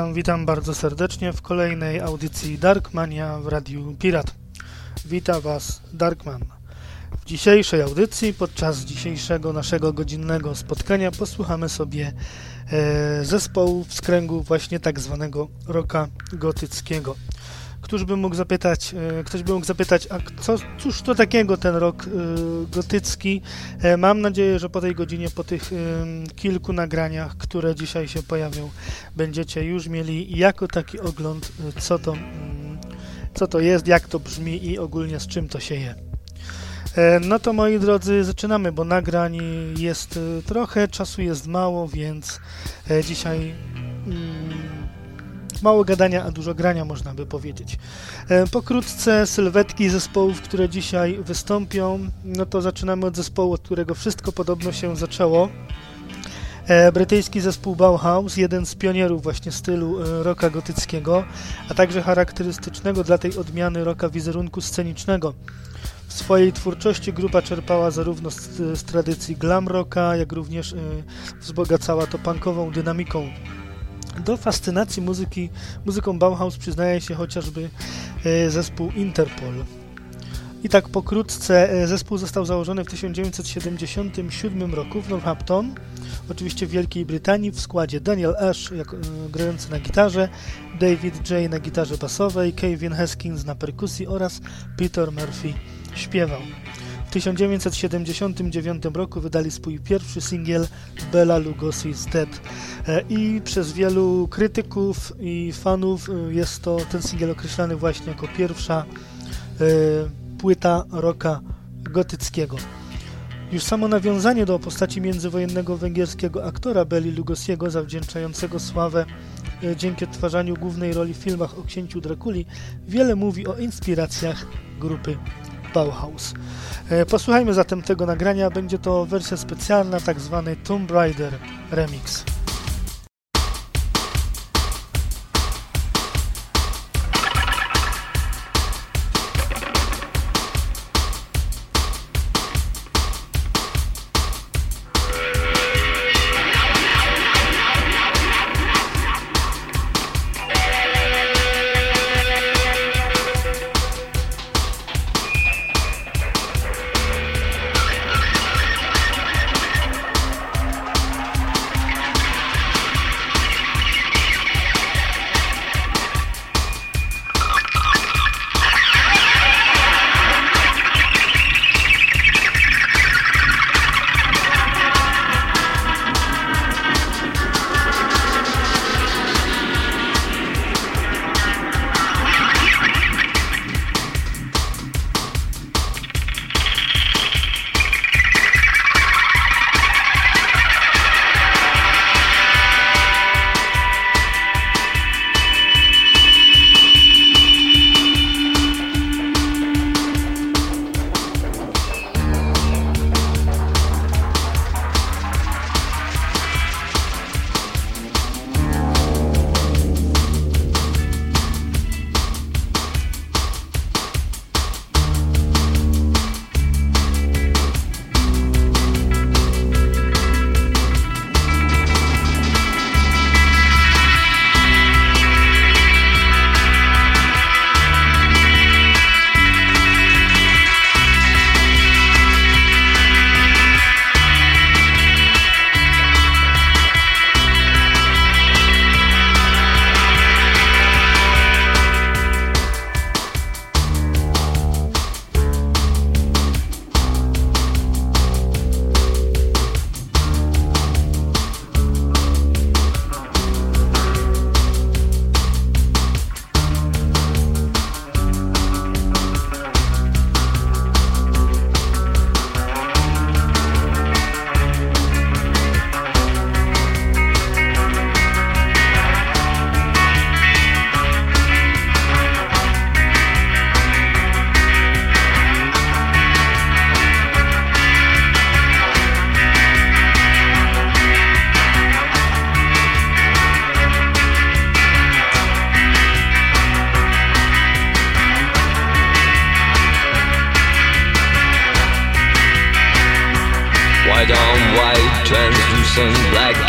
Witam, witam bardzo serdecznie w kolejnej audycji Darkmania w Radiu Pirat. Witam Was Darkman. W dzisiejszej audycji, podczas dzisiejszego naszego godzinnego spotkania posłuchamy sobie e, zespołów z kręgu właśnie tak zwanego roka gotyckiego. Któż by mógł zapytać, e, ktoś by mógł zapytać, a co, cóż to takiego ten rok e, gotycki? E, mam nadzieję, że po tej godzinie, po tych kilku nagraniach, które dzisiaj się pojawią, będziecie już mieli jako taki ogląd, co to, mm, co to jest, jak to brzmi i ogólnie z czym to się je. No to moi drodzy, zaczynamy, bo nagrań jest trochę, czasu jest mało, więc dzisiaj mm, Mało gadania, a dużo grania, można by powiedzieć. E, pokrótce sylwetki zespołów, które dzisiaj wystąpią. No to zaczynamy od zespołu, od którego wszystko podobno się zaczęło. E, brytyjski zespół Bauhaus, jeden z pionierów właśnie stylu e, rocka gotyckiego, a także charakterystycznego dla tej odmiany rocka wizerunku scenicznego. W swojej twórczości grupa czerpała zarówno z, z tradycji glam rocka, jak również wzbogacała to punkową dynamiką do fascynacji muzyki, muzyką Bauhaus przyznaje się chociażby e, zespół Interpol. I tak pokrótce, e, zespół został założony w 1977 roku w Northampton, oczywiście w Wielkiej Brytanii, w składzie Daniel Ash e, grający na gitarze, David J. na gitarze basowej, Kevin Haskins na perkusji oraz Peter Murphy śpiewał. W 1979 roku wydali swój pierwszy singiel Bella Lugosi's Dead e, i przez wielu krytyków i fanów e, jest to ten singiel określany właśnie jako pierwsza e, płyta rocka gotyckiego. Już samo nawiązanie do postaci międzywojennego węgierskiego aktora Beli Lugosiego, zawdzięczającego sławę dzięki odtwarzaniu głównej roli w filmach o księciu Drakuli, wiele mówi o inspiracjach grupy Bauhaus. E, posłuchajmy zatem tego nagrania, będzie to wersja specjalna, tak zwany Tomb Raider Remix.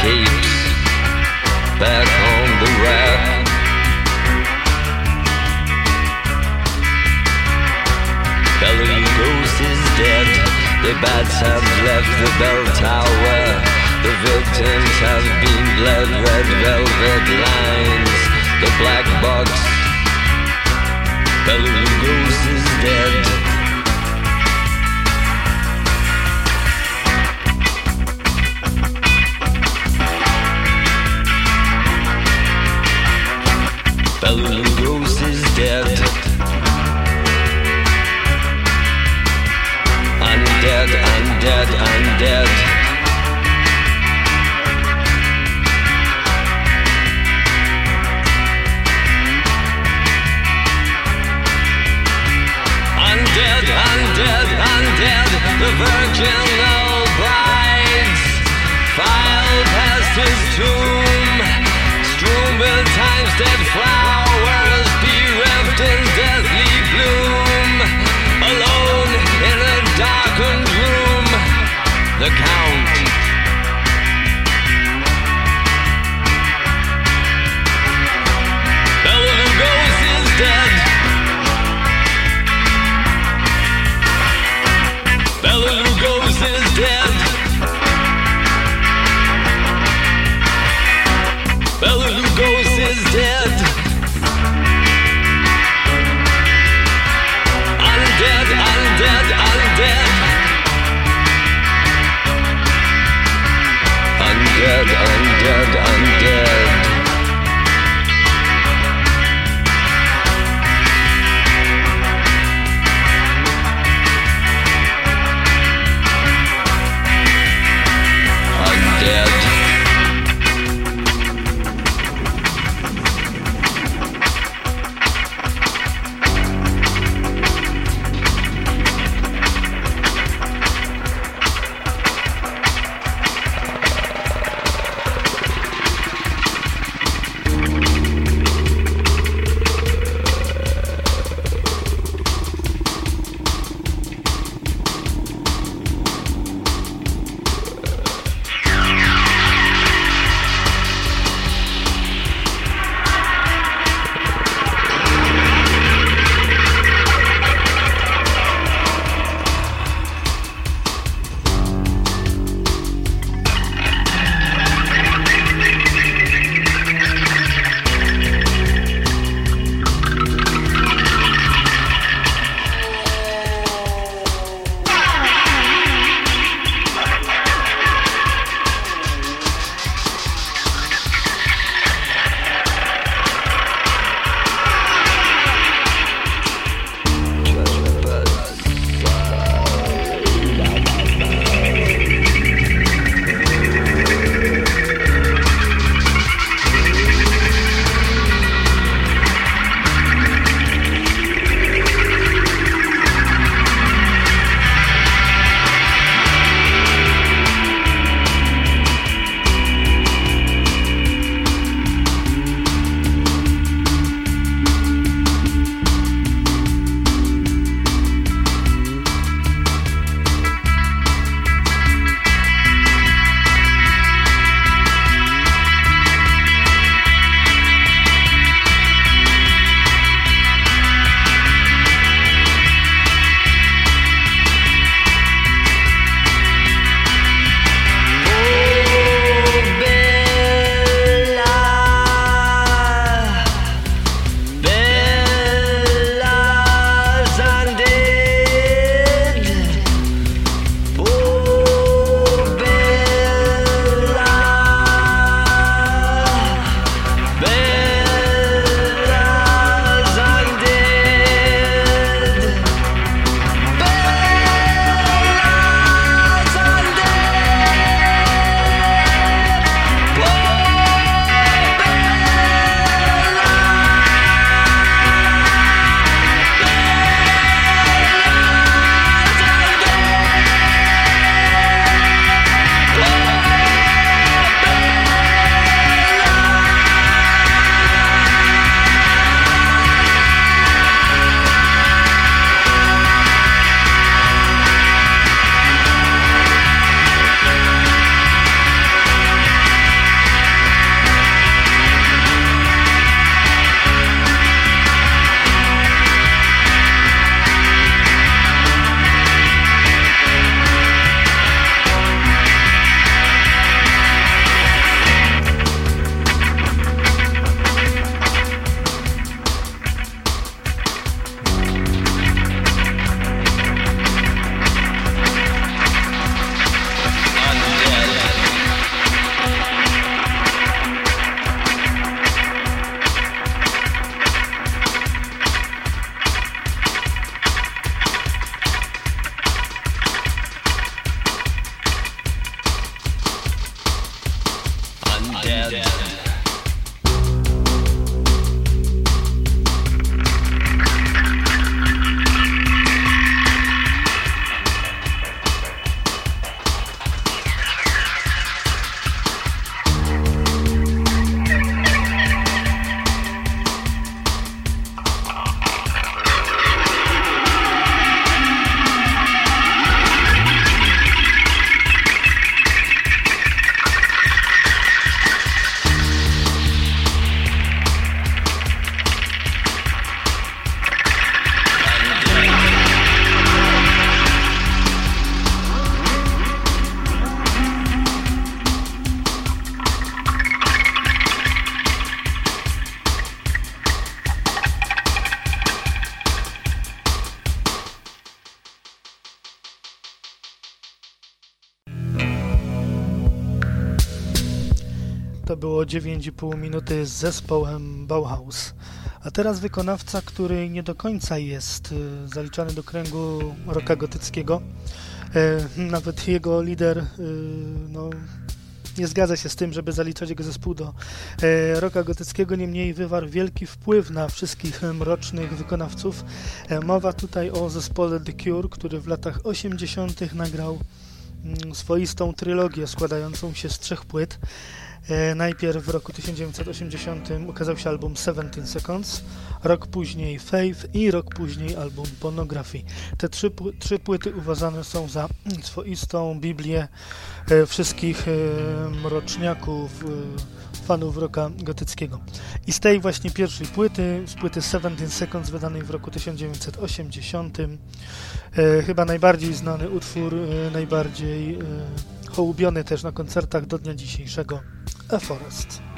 capes back on the raft. Bellowing ghost is dead. The bats have left the bell tower. The victims have been bled. Red velvet lines. The black box. Bellowing ghost is dead. Yellow Rose is dead. I'm dead, I'm dead, The virgin brides filed past his tomb, strewn with time's dead flowers. The Count. Bela Lugos is dead. Bela Lugos is dead. Bela Lugos is dead. Yeah. dead. 9,5 minuty z zespołem Bauhaus. A teraz wykonawca, który nie do końca jest y, zaliczany do kręgu rocka gotyckiego. E, nawet jego lider y, no, nie zgadza się z tym, żeby zaliczać jego zespół do e, rocka gotyckiego, niemniej wywarł wielki wpływ na wszystkich mrocznych wykonawców. Mowa tutaj o zespole The Cure, który w latach 80. nagrał mm, swoistą trylogię składającą się z trzech płyt. E, najpierw w roku 1980 ukazał się album 17 Seconds, rok później Faith i rok później album Pornography. Te trzy, trzy płyty uważane są za swoistą Biblię e, wszystkich e, mroczniaków, fanów rocka gotyckiego. I z tej właśnie pierwszej płyty, z płyty 17 Seconds wydanej w roku 1980, chyba najbardziej znany utwór, najbardziej hołubiony też na koncertach do dnia dzisiejszego A Forest.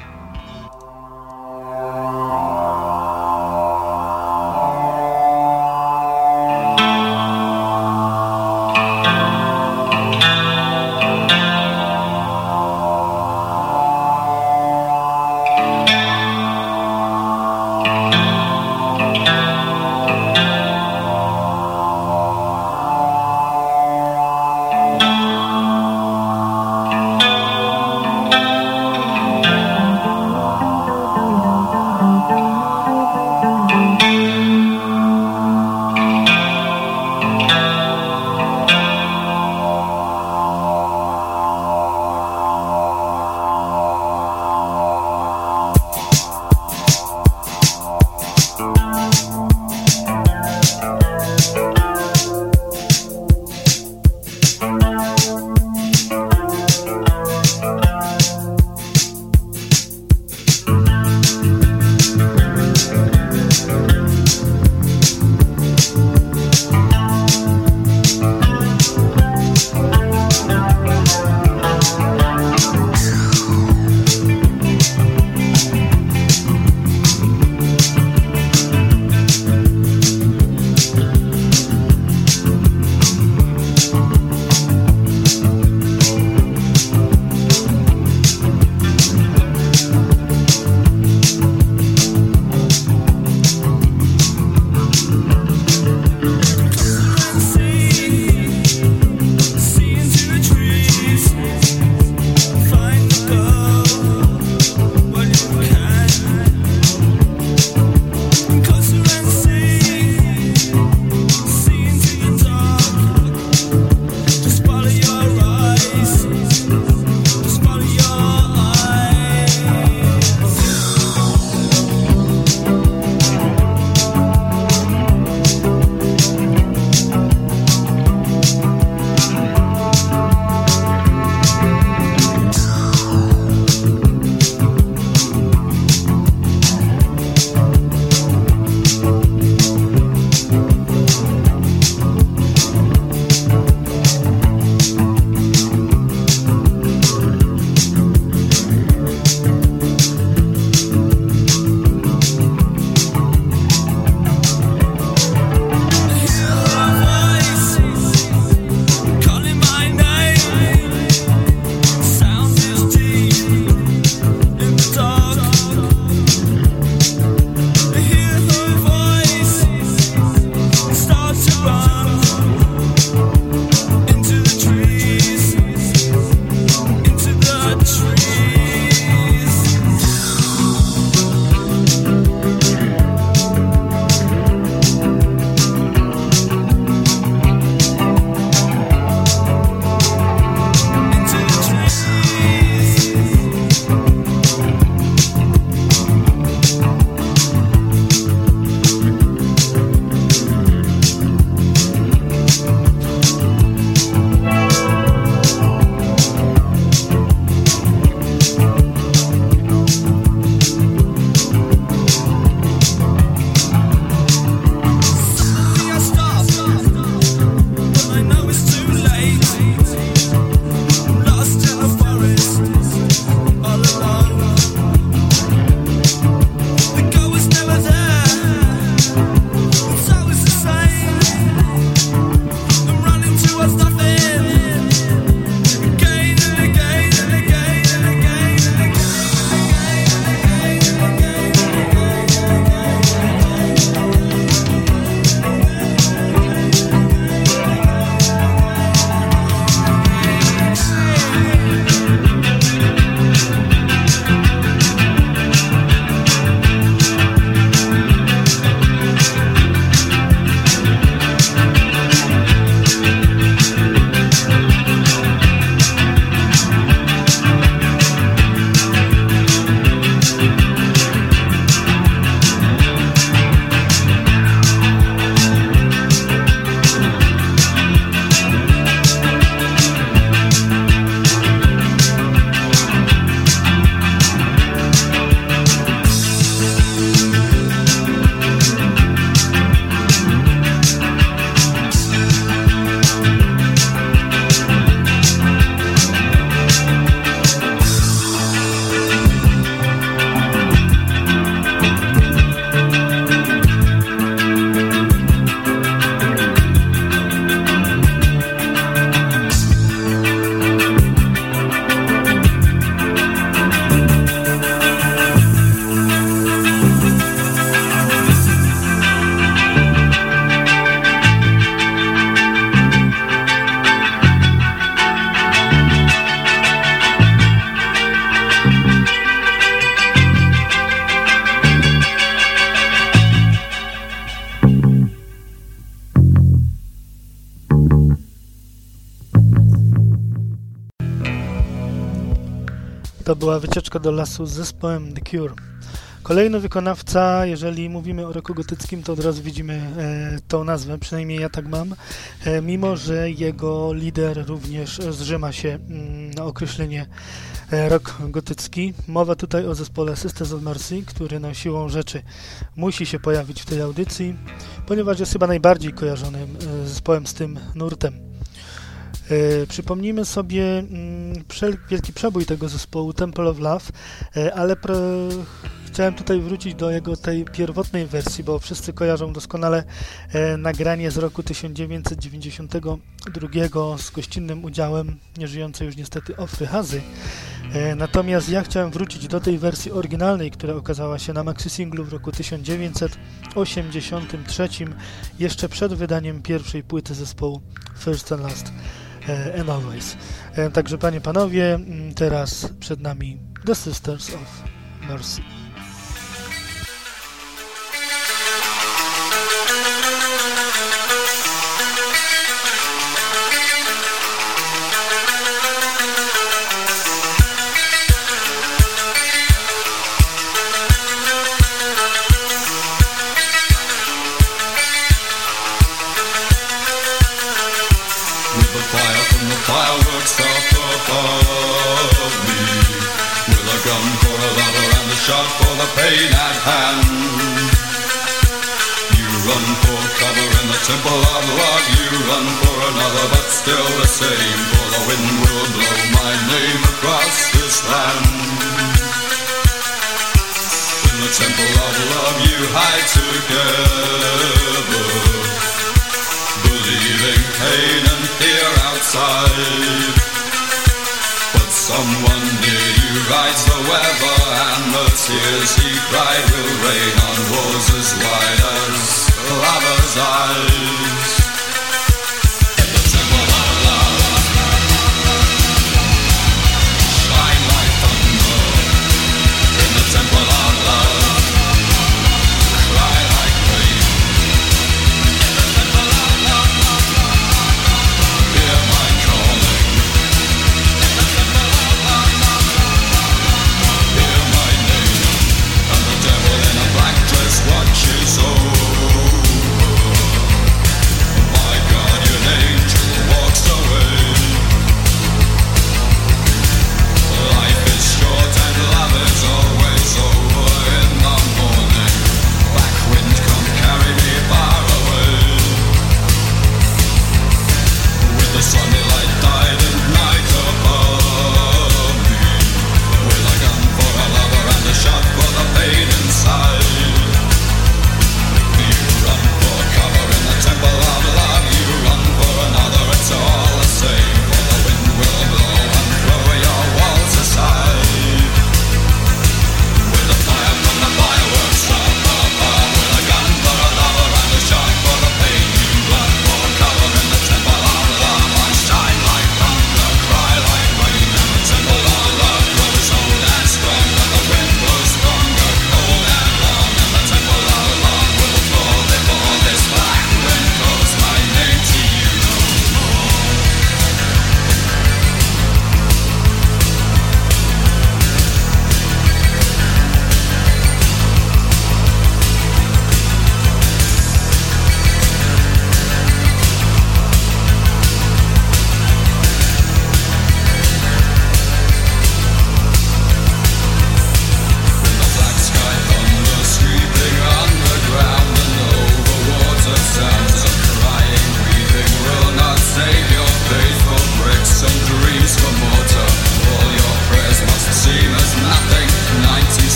Wycieczka do lasu z zespołem The Cure. Kolejny wykonawca, jeżeli mówimy o roku gotyckim, to od razu widzimy e, tą nazwę, przynajmniej ja tak mam, e, mimo że jego lider również zrzyma się mm, na określenie e, rok gotycki. Mowa tutaj o zespole Sisters of Mercy, który no, siłą rzeczy musi się pojawić w tej audycji, ponieważ jest chyba najbardziej kojarzonym e, zespołem z tym nurtem. E, przypomnijmy sobie mm, wielki przebój tego zespołu Temple of Love, e, ale chciałem tutaj wrócić do jego tej pierwotnej wersji, bo wszyscy kojarzą doskonale e, nagranie z roku 1992 z gościnnym udziałem nieżyjącej już niestety Ofry Hazy. Natomiast ja chciałem wrócić do tej wersji oryginalnej, która okazała się na maxi singlu w roku 1983, jeszcze przed wydaniem pierwszej płyty zespołu First and Last. E, and always. E, także panie, panowie, mm, teraz przed nami The Sisters of Mercy. Pain at hand. You run for cover in the temple of love. You run for another, but still the same. For the wind will blow my name across this land. In the temple of love, you hide together, believing pain and fear outside. But someone near you rides the weather and the tears he cried will rain on walls as wide as lover's eyes.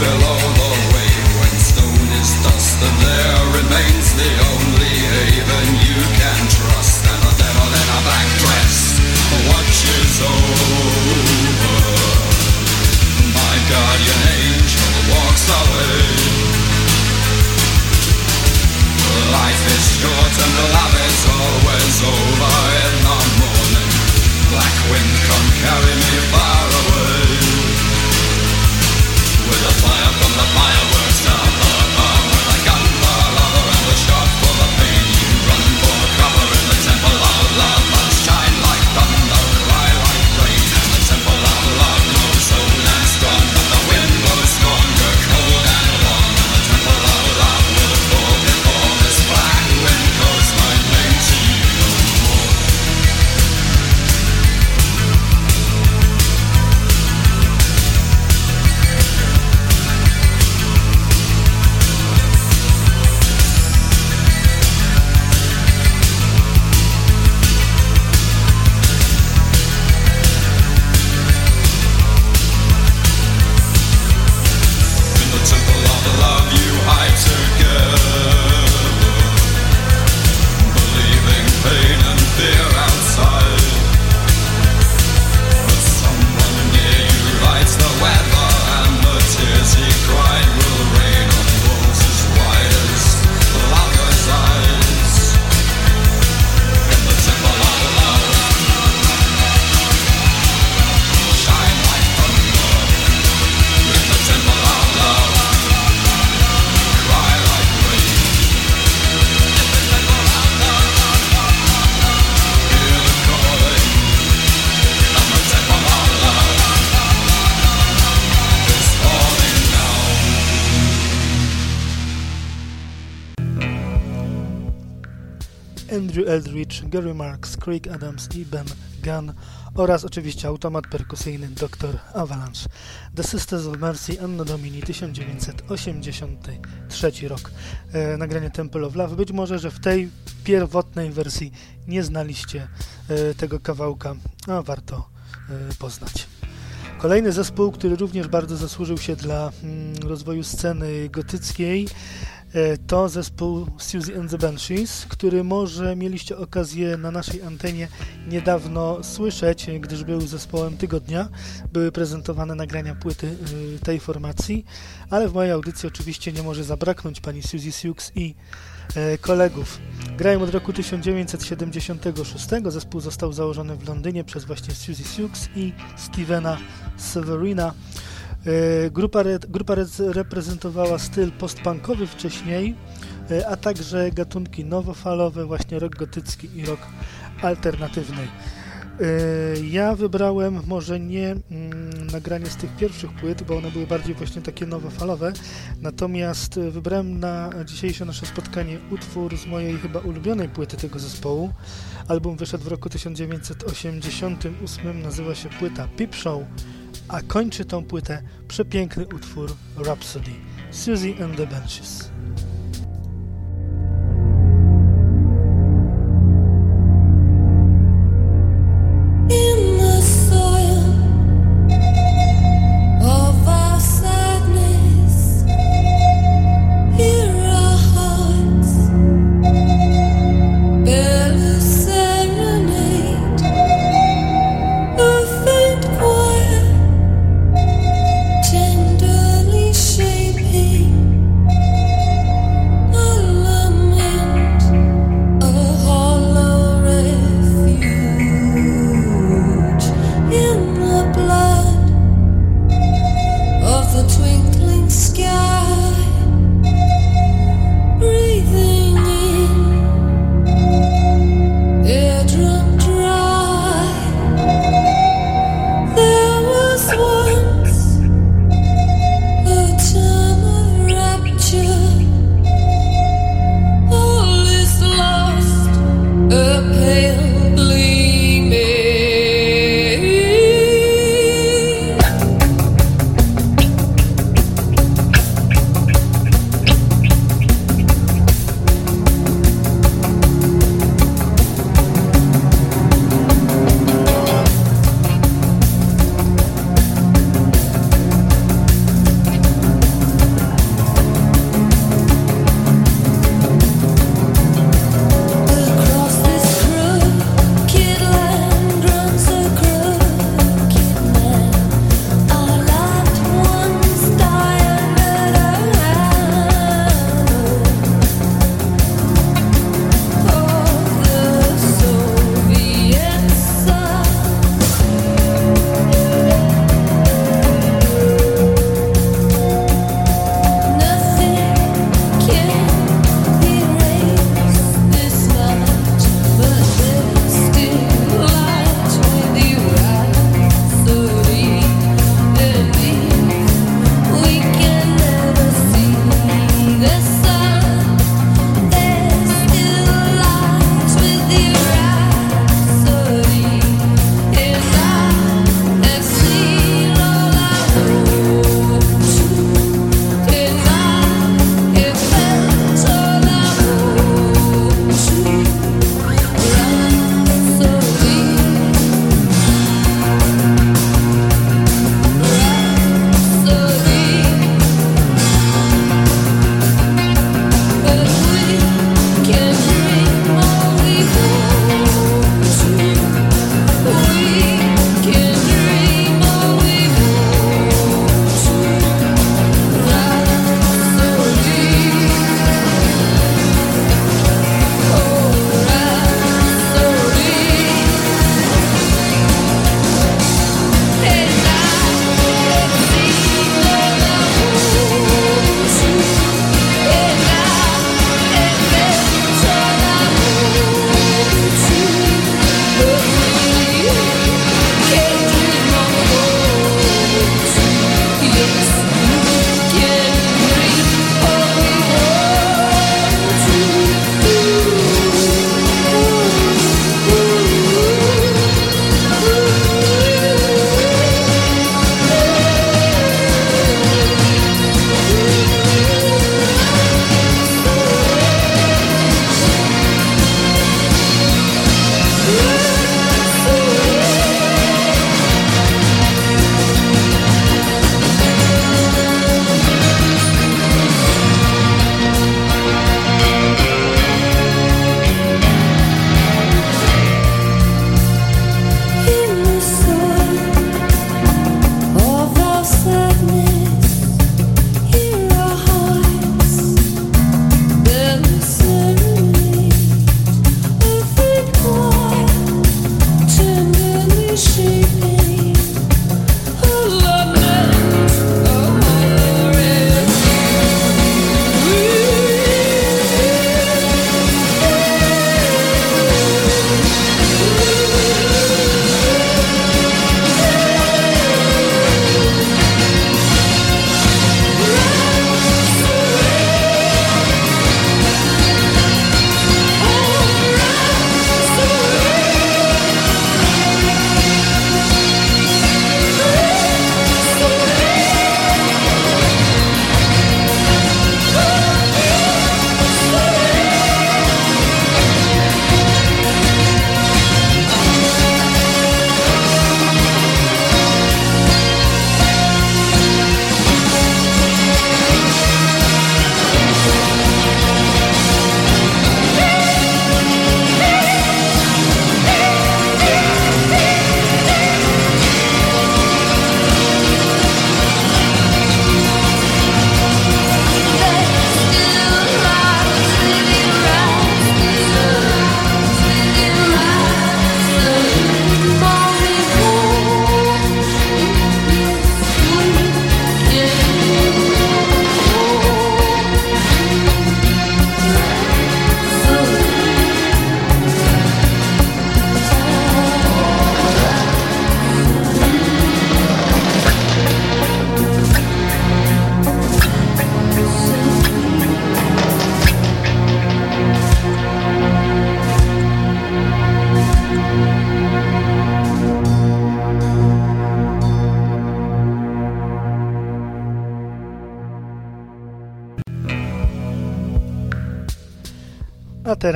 belong Eldridge, Gary Marks, Craig Adams i Ben Gunn oraz oczywiście automat perkusyjny Dr. Avalanche. The Sisters of Mercy Anno Domini 1983 rok. E, nagranie Temple of Love. Być może, że w tej pierwotnej wersji nie znaliście e, tego kawałka, a warto e, poznać. Kolejny zespół, który również bardzo zasłużył się dla mm, rozwoju sceny gotyckiej to zespół Suzy and the Banshees, który może mieliście okazję na naszej antenie niedawno słyszeć, gdyż był zespołem tygodnia. Były prezentowane nagrania płyty e, tej formacji, ale w mojej audycji oczywiście nie może zabraknąć pani Suzy Sioux i e, kolegów. Grają od roku 1976. Zespół został założony w Londynie przez właśnie Suzy Sioux i Stevena Severina. E, grupa, grupa reprezentowała styl postpunkowy wcześniej, e, a także gatunki nowofalowe, właśnie rock gotycki i rock alternatywny. E, ja wybrałem może nie mm, nagranie z tych pierwszych płyt, bo one były bardziej właśnie takie nowofalowe, natomiast wybrałem na dzisiejsze nasze spotkanie utwór z mojej chyba ulubionej płyty tego zespołu. Album wyszedł w roku 1988, nazywa się płyta Peep Show a kończy tą płytę przepiękny utwór Rhapsody Susie and the Benches.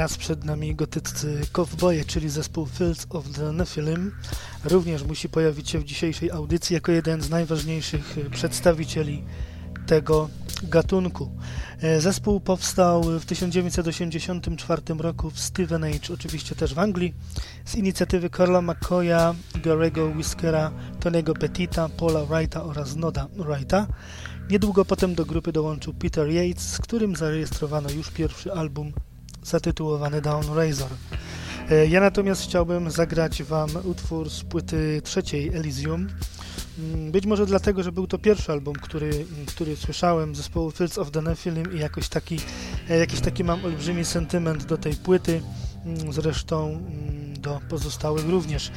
Teraz przed nami gotyccy Cowboye, czyli zespół Fields of the Nephilim. Również musi pojawić się w dzisiejszej audycji jako jeden z najważniejszych przedstawicieli tego gatunku. E, zespół powstał w 1984 roku w Steven Age, oczywiście też w Anglii, z inicjatywy Carla McCoya, Garego Whiskera, Tony'ego Petita, Paula Wrighta oraz Noda Wrighta. Niedługo potem do grupy dołączył Peter Yates, z którym zarejestrowano już pierwszy album zatytułowany Down Razor. E, ja natomiast chciałbym zagrać Wam utwór z płyty trzeciej Elysium. Mm, być może dlatego, że był to pierwszy album, który, mm, który słyszałem zespołu Fields of the Nephilim i jakoś taki, e, jakiś taki mam olbrzymi sentyment do tej płyty, mm, zresztą do pozostałych również.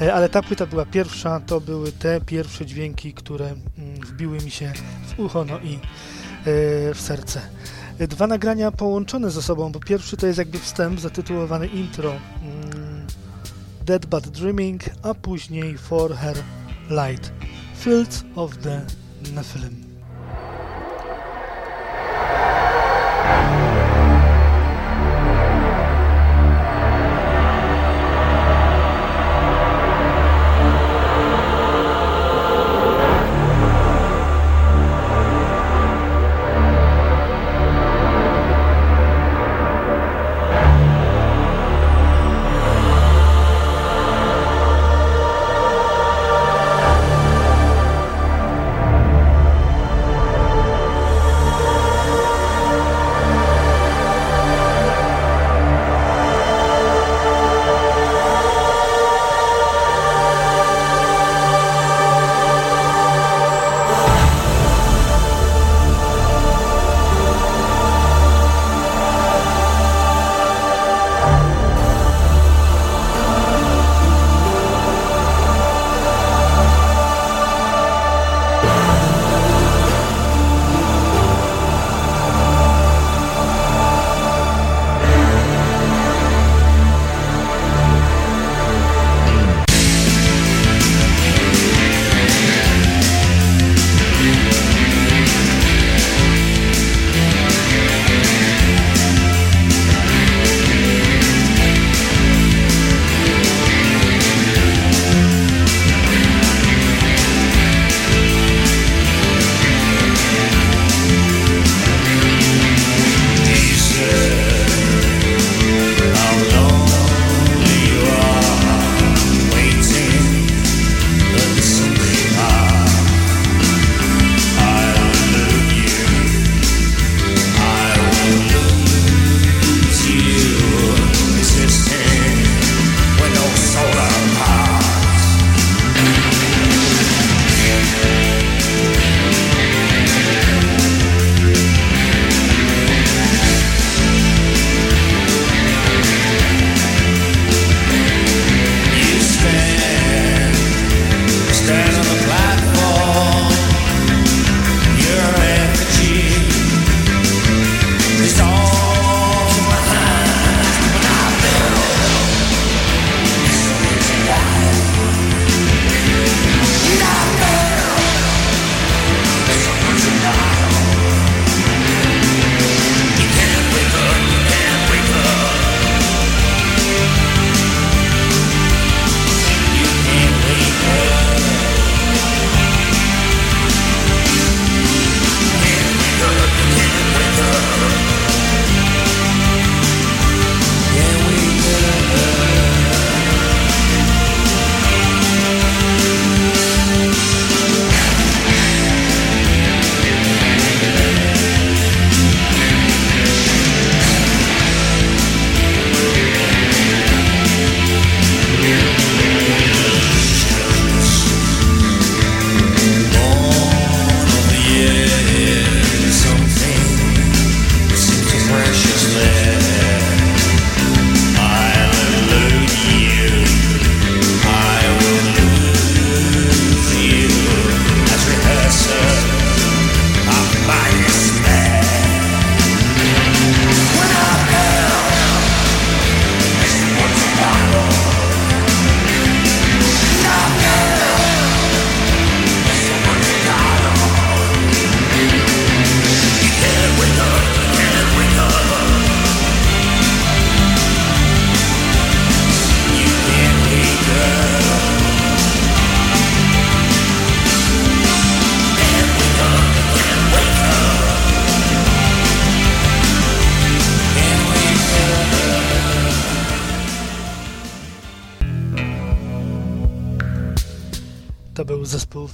E, ale ta płyta była pierwsza, to były te pierwsze dźwięki, które wbiły mi się w ucho no i w serce dwa nagrania połączone ze sobą, bo pierwszy to jest jakby wstęp zatytułowany intro mm, Dead But Dreaming, a później For Her Light Fields of the Nephilim.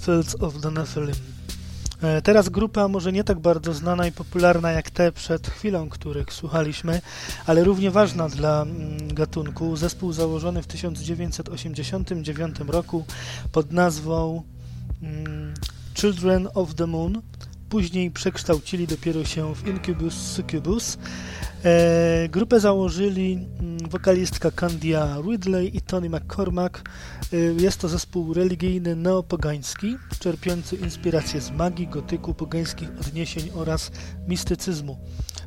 Fields of the Nephilim. E, teraz grupa może nie tak bardzo znana i popularna jak te przed chwilą, których słuchaliśmy, ale równie ważna dla mm, gatunku. Zespół założony w 1989 roku pod nazwą mm, Children of the Moon. Później przekształcili dopiero się w Incubus Succubus. E, grupę założyli mm, wokalistka Candia Ridley i Tony McCormack. E, jest to zespół religijny neopogański, czerpiący inspirację z magii, gotyku, pogańskich odniesień oraz mistycyzmu.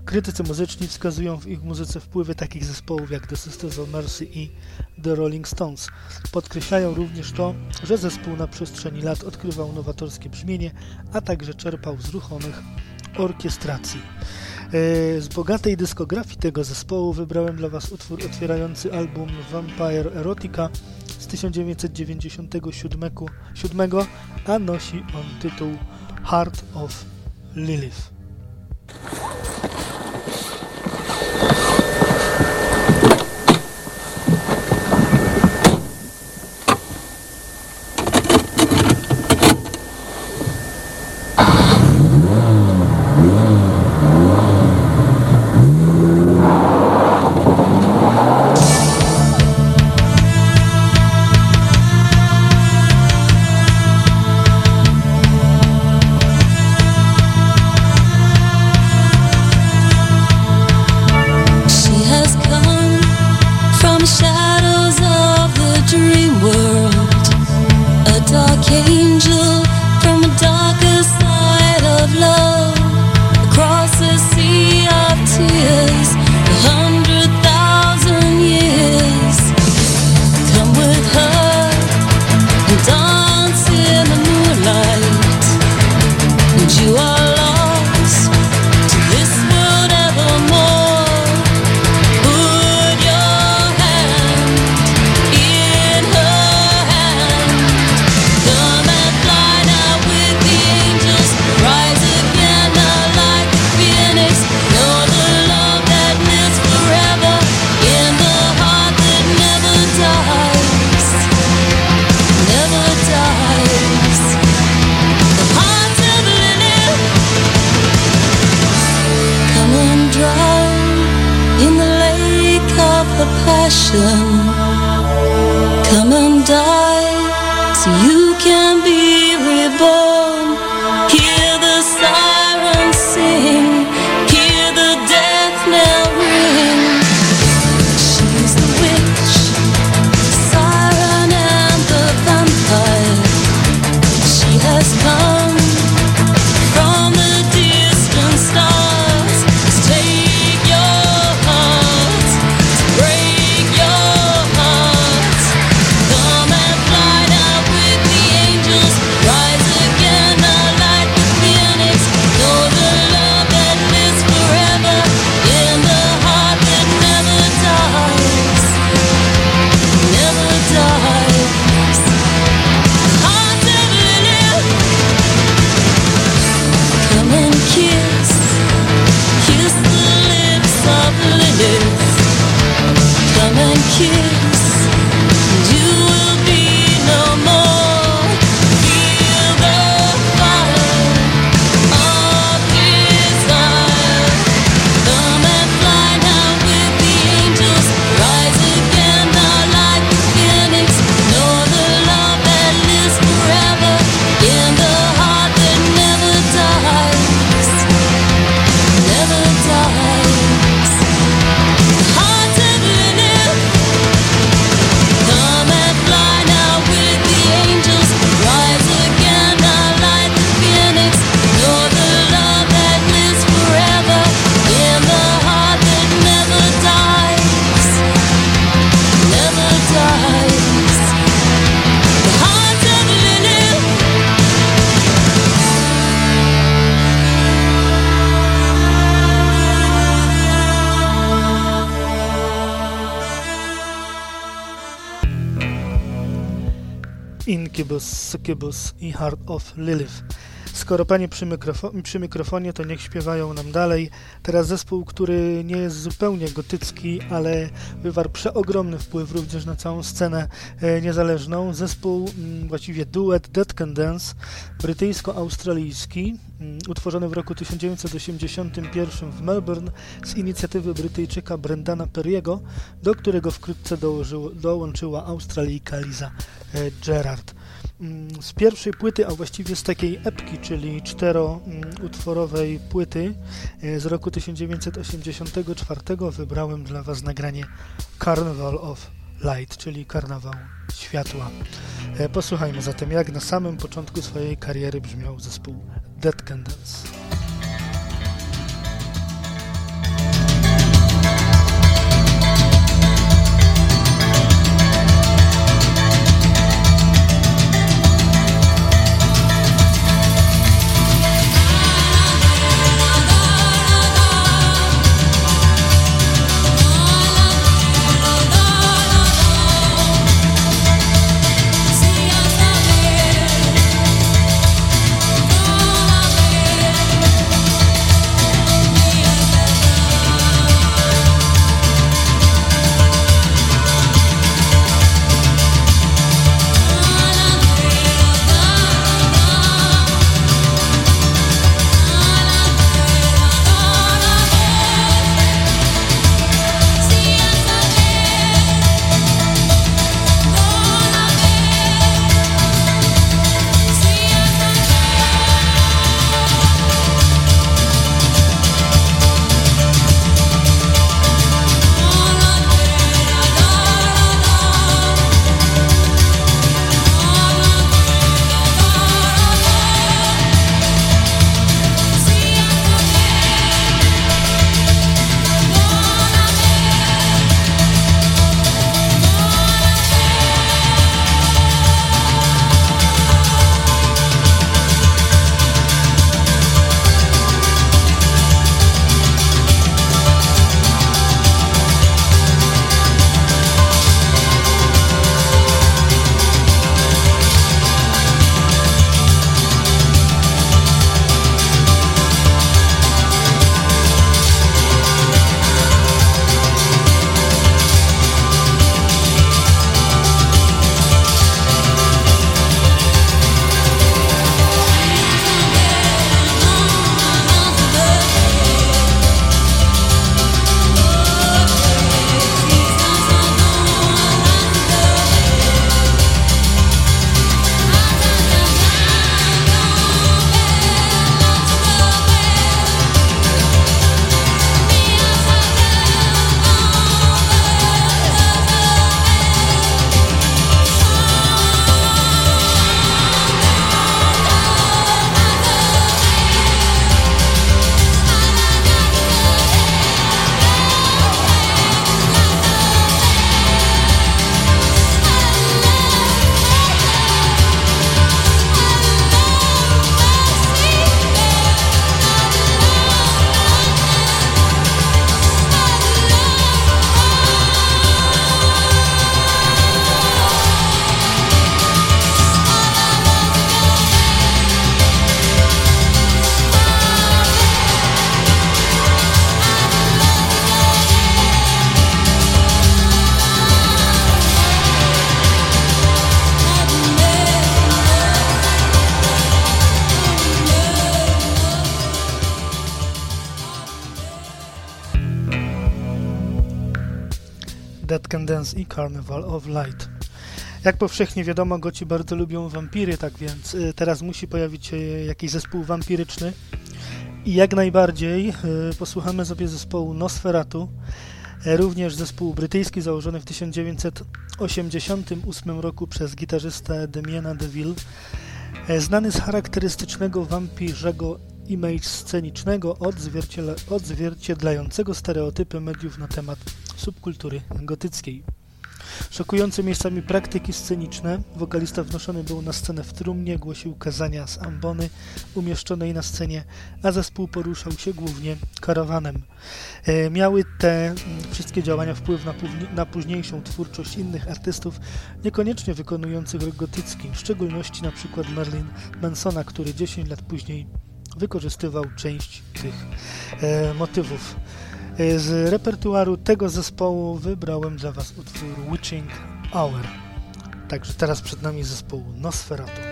Krytycy muzyczni wskazują w ich muzyce wpływy takich zespołów jak The Sisters of Mercy i The Rolling Stones. Podkreślają również to, że zespół na przestrzeni lat odkrywał nowatorskie brzmienie, a także czerpał z ruchomych orkiestracji. E, z bogatej dyskografii tego zespołu wybrałem dla Was utwór otwierający album Vampire Erotica z 1997, a nosi on tytuł Heart of Lilith. Of Lilith. Skoro panie przy, mikrofo- przy mikrofonie, to niech śpiewają nam dalej. Teraz zespół, który nie jest zupełnie gotycki, ale wywarł przeogromny wpływ również na całą scenę e, niezależną. Zespół, mm, właściwie duet Dead Can Dance, brytyjsko-australijski, mm, utworzony w roku 1981 w Melbourne z inicjatywy Brytyjczyka Brendana Perriego, do którego wkrótce dołożyło, dołączyła Australijka Liza e, Gerard. Mm, z pierwszej płyty, a właściwie z takiej epki, czyli czteroutworowej płyty e, z roku 1984 wybrałem dla Was nagranie Carnival of Light, czyli Karnawał Światła. E, posłuchajmy zatem, jak na samym początku swojej kariery brzmiał zespół Dead Can Dance. Can Dance i Carnival of Light. Jak powszechnie wiadomo, goci bardzo lubią wampiry, tak więc y, teraz musi pojawić się jakiś zespół wampiryczny. I jak najbardziej y, posłuchamy sobie zespołu Nosferatu, e, również zespół brytyjski założony w 1988 roku przez gitarzystę Demiana DeVille, e, znany z charakterystycznego wampirzego image scenicznego odzwierciedlającego stereotypy mediów na temat subkultury gotyckiej. Szokujące miejscami praktyki sceniczne, wokalista wnoszony był na scenę w trumnie, głosił kazania z ambony umieszczonej na scenie, a zespół poruszał się głównie karawanem. E, miały te mm, wszystkie działania wpływ na, na późniejszą twórczość innych artystów, niekoniecznie wykonujących rock gotycki, w szczególności na przykład Merlin Mansona, który 10 lat później wykorzystywał część tych e, motywów. E, z repertuaru tego zespołu wybrałem dla Was utwór Witching Hour. Także teraz przed nami zespół Nosferatu.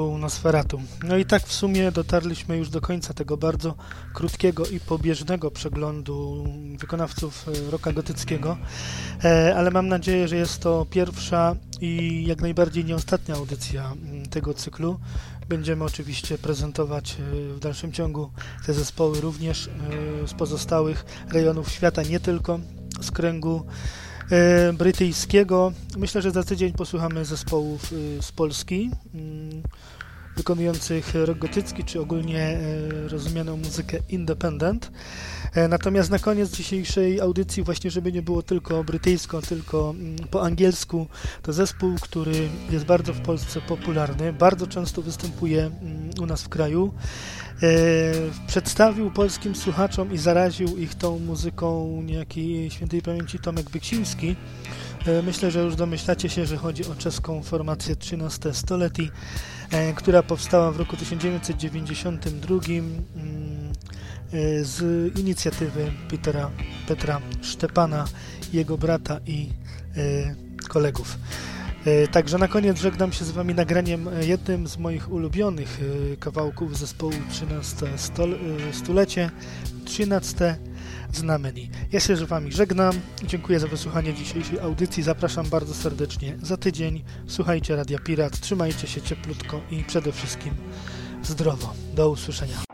Zespół Nosferatu. No i tak w sumie dotarliśmy już do końca tego bardzo krótkiego i pobieżnego przeglądu wykonawców e, rocka gotyckiego, e, ale mam nadzieję, że jest to pierwsza i jak najbardziej nie ostatnia audycja tego cyklu. Będziemy oczywiście prezentować e, w dalszym ciągu te zespoły również z pozostałych rejonów świata, nie tylko z kręgu brytyjskiego. Myślę, że za tydzień posłuchamy zespołów y, z Polski mm, wykonujących rock gotycki, czy ogólnie e, rozumianą muzykę independent. E, natomiast na koniec dzisiejszej audycji, właśnie żeby nie było tylko brytyjsko, tylko mm, po angielsku, to zespół, który jest bardzo w Polsce popularny, bardzo często występuje mm, u nas w kraju. E, przedstawił polskim słuchaczom i zaraził ich tą muzyką niejaki świętej pamięci Tomek Wyksiński. E, myślę, że już domyślacie się, że chodzi o czeską formację 13 stoleci, która powstała w roku 1992 mm, z inicjatywy Petera, Petra Szczepana, jego brata i kolegów. E, także na koniec żegnam się z Wami nagraniem e, jednym z moich ulubionych e, kawałków zespołu 13 stulecie, 13 znameni. Ja się z Wami żegnam, dziękuję za wysłuchanie dzisiejszej audycji, zapraszam bardzo serdecznie za tydzień. Słuchajcie Radia Pirat, trzymajcie się cieplutko i przede wszystkim zdrowo. Do usłyszenia.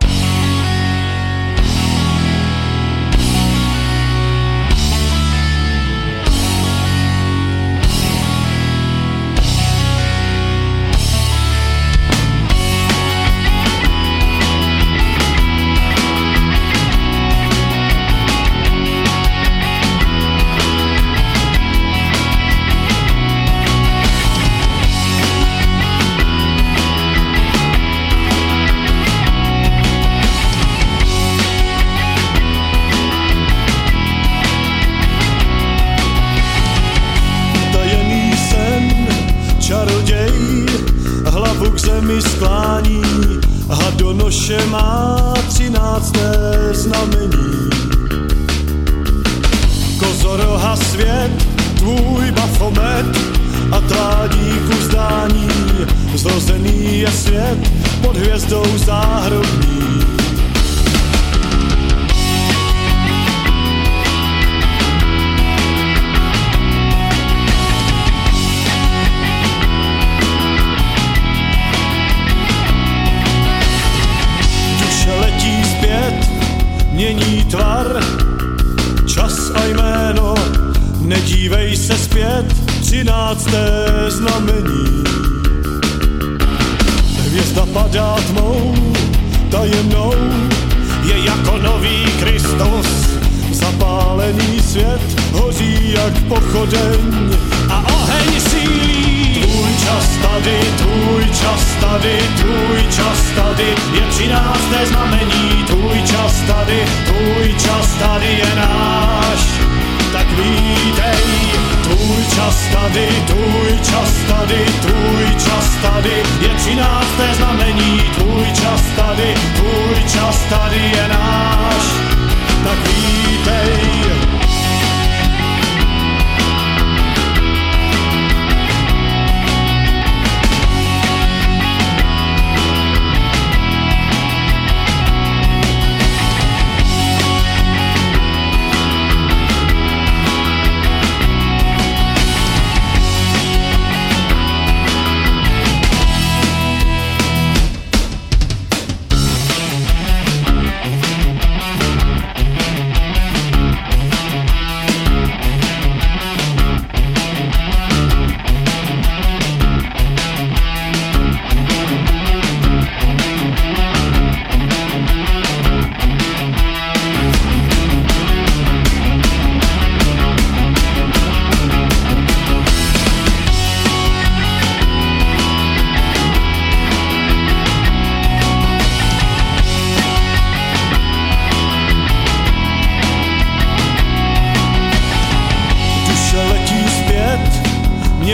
najednou je jako nový Kristus. Zapálený svět hoří jak pochodeň a oheň sílí. Tvůj čas tady, tvůj čas tady, tvůj čas tady je při nás neznamení. Tvůj čas tady, tvůj čas tady je náš, tak vítej. Tvůj Tvůj čas tady, tvůj čas tady, tvůj čas tady je třinácté znamení. Tvůj čas tady, tvůj čas tady je náš, tak vítej.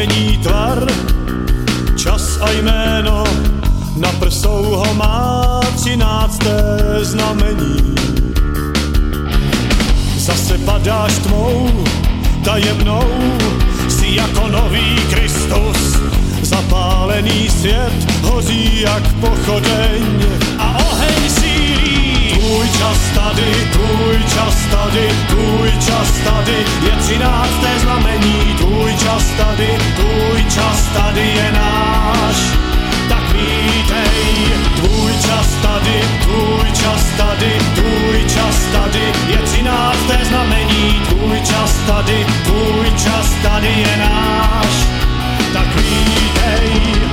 mění tvar, čas a jméno, na prsou ho má třinácté znamení. Zase padáš tmou, tajemnou, si jako nový Kristus. Zapálený svět hoří jak pochodeň a oheň si Tvůj čas tady, tvůj čas tady, tvůj čas tady je třinácté znamení. Tvůj čas tady, tvůj čas tady je náš. Tak vítej, tvůj čas tady, tvůj čas tady, tvůj čas tady je třinácté znamení. Tvůj čas tady, tvůj čas tady je náš. Tak vítej,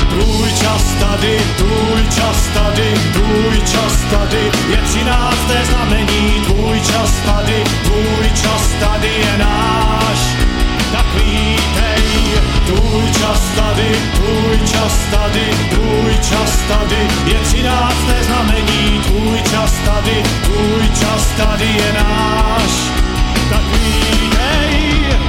tvůj čas tady, tvůj čas tady, tvůj čas tady Je třinácté znamení, tvůj čas tady, tvůj čas tady je náš. Tak vítej, tvůj čas tady, tvůj čas tady, tvůj čas tady Je třinácté znamení, tvůj čas tady, tvůj čas tady je náš. Tak vítej,